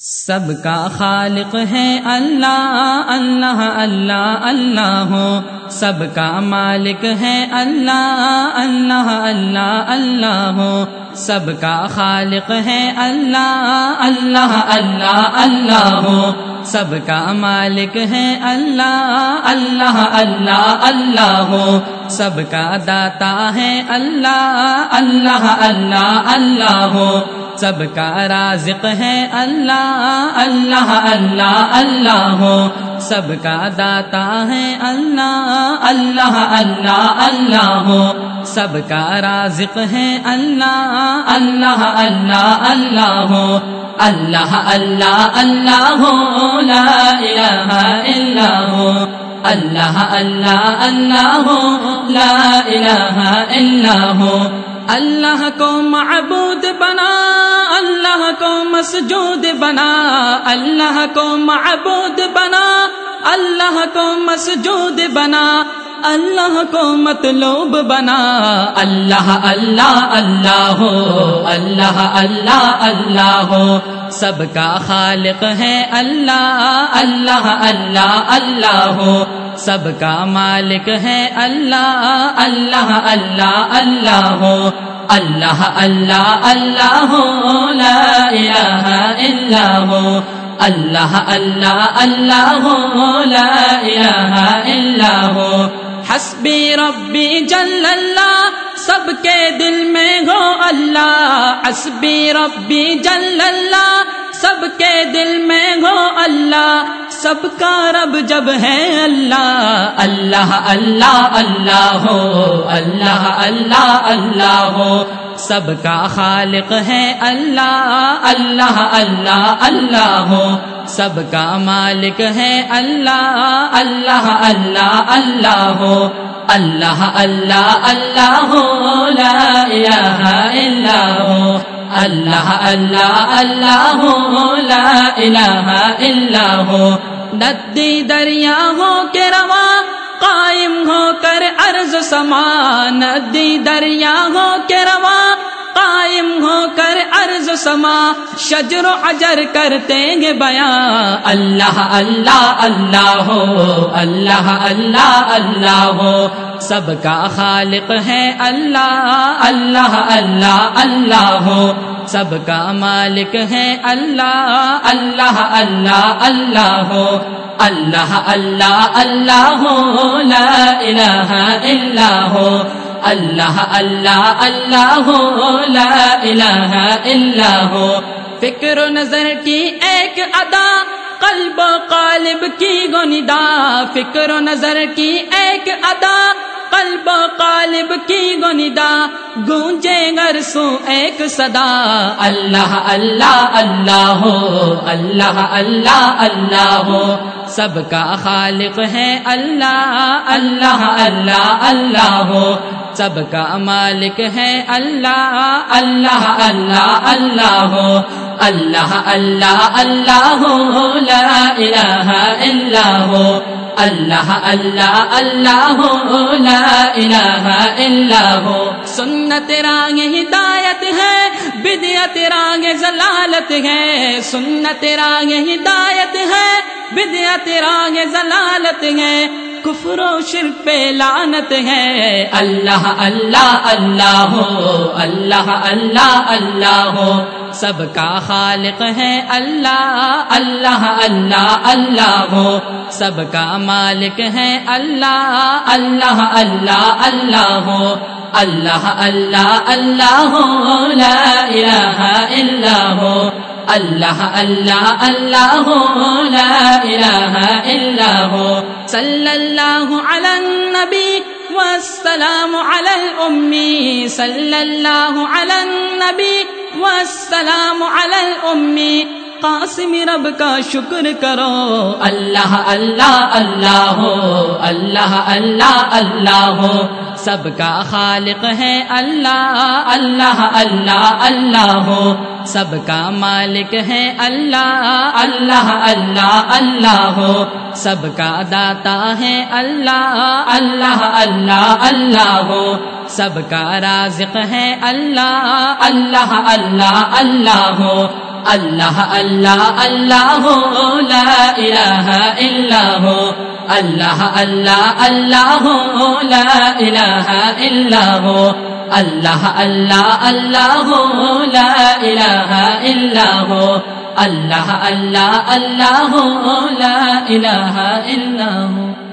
سب کا خالق ہے اللہ اللہ اللہ اللہ ہو سب کا مالک ہے اللہ اللہ اللہ اللہ ہو سب کا خالق ہے اللہ اللہ اللہ اللہ ہو سب کا مالک ہے اللہ اللہ اللہ اللہ ہو سب کا داتا ہے اللہ اللہ اللہ اللہ ہو سب کا رازق ہے اللہ اللہ اللہ اللہ ہو۔ سب کا داتا ہے اللہ اللہ اللہ اللہ ہو۔ سب کا رازق ہے اللہ اللہ اللہ اللہ ہو۔ اللہ اللہ اللہ ہو۔ لا الہ الا ہو۔ اللہ اللہ اللہ ہو۔ لا الہ الا ہو۔ اللہ کو معبود بنا، اللہ کو مسجود بنا، اللہ کو معبود بنا، اللہ کو مسجود بنا، اللہ کو مطلوب بنا، اللہ اللہ اللہ ہو، اللہ اللہ اللہ ہو، سب کا خالق ہے اللہ اللہ اللہ اللہ ہو سب کا مالک ہے اللہ اللہ اللہ اللہ ہو، اللہ اللہ اللہ ہو، لا الہ الا ہو، اللہ اللہ اللہ ہو، لا الہ الا ہو۔ حسبی ربی جل اللہ، سب کے دل میں ہو اللہ۔ حسبی ربی جل اللہ، سب کے دل میں ہو اللہ۔ سب کا رب جب ہے اللہ اللہ اللہ اللہ ہو، اللہ اللہ اللہ ہو۔ سب کا خالق ہے اللہ اللہ اللہ اللہ ہو۔ سب کا مالک ہے اللہ اللہ اللہ اللہ ہو۔ اللہ اللہ اللہ ہو۔ لا الہ الا ہو۔ اللہ اللہ اللہ ہو۔ لا الہ الا ہو۔ ندی دریا ہو کے روا قائم ہو کر عرض سما۔ ندی دریا ہو کے روا قائم ہو کر عرض سما۔ شجر و اجر کرتے گے بیاں۔ اللہ اللہ اللہ ہو۔ اللہ اللہ اللہ ہو۔ سب کا خالق ہے اللہ۔ اللہ اللہ اللہ ہو۔ سب کا مالک ہے اللہ اللہ اللہ اللہ ہو، اللہ اللہ اللہ ہو، لا الہ الا ہو، اللہ اللہ اللہ ہو، لا الہ الا ہو۔ فکر و نظر کی ایک ادا، قلب و قالب کی گندا فکر و نظر کی ایک ادا قلب و قالب کی گندا، گونجے گر سو ایک صدا۔ اللہ اللہ اللہ ہو، اللہ اللہ اللہ ہو۔ سب کا خالق ہے اللہ اللہ اللہ اللہ ہو۔ سب کا مالک ہے اللہ اللہ اللہ اللہ ہو۔ اللہ اللہ اللہ ہو، لا الہ الا ہو۔ اللہ اللہ اللہ ہو، لا الہ الا ہو. سنت رانگ ہدایت ہے بدیت رانگ ضلالت ہے. سنت رانگ ہدایت ہے بدیت رانگ ضلالت ہے. کفر و شرک پہ لعنت ہے. اللہ اللہ اللہ ہو، اللہ اللہ اللہ ہو. سب کا خالق ہے اللہ اللہ اللہ اللہ ہو سب کا مالک ہے اللہ اللہ اللہ اللہ ہو اللہ اللہ اللہ ہو لا الہ الا ہو اللہ اللہ اللہ ہو لا الہ الا ہو صلی اللہ علی النبی والسلام علی الامی صلی اللہ علی النبی والسلام علی الامی قاسم رب کا شکر کرو اللہ اللہ اللہ ہو اللہ اللہ اللہ ہو سب کا خالق ہے اللہ اللہ اللہ اللہ ہو سب کا مالک ہے اللہ اللہ اللہ اللہ ہو سب کا داتا ہے اللہ اللہ اللہ اللہ ہو سب کا رازق ہے اللہ اللہ اللہ اللہ ہو، اللہ اللہ اللہ لا الہ الا ہو، اللہ اللہ اللہ لا الہ الا ہو، اللہ اللہ اللہ لا الہ الا ہو، اللہ اللہ اللہ لا الہ الا ہو۔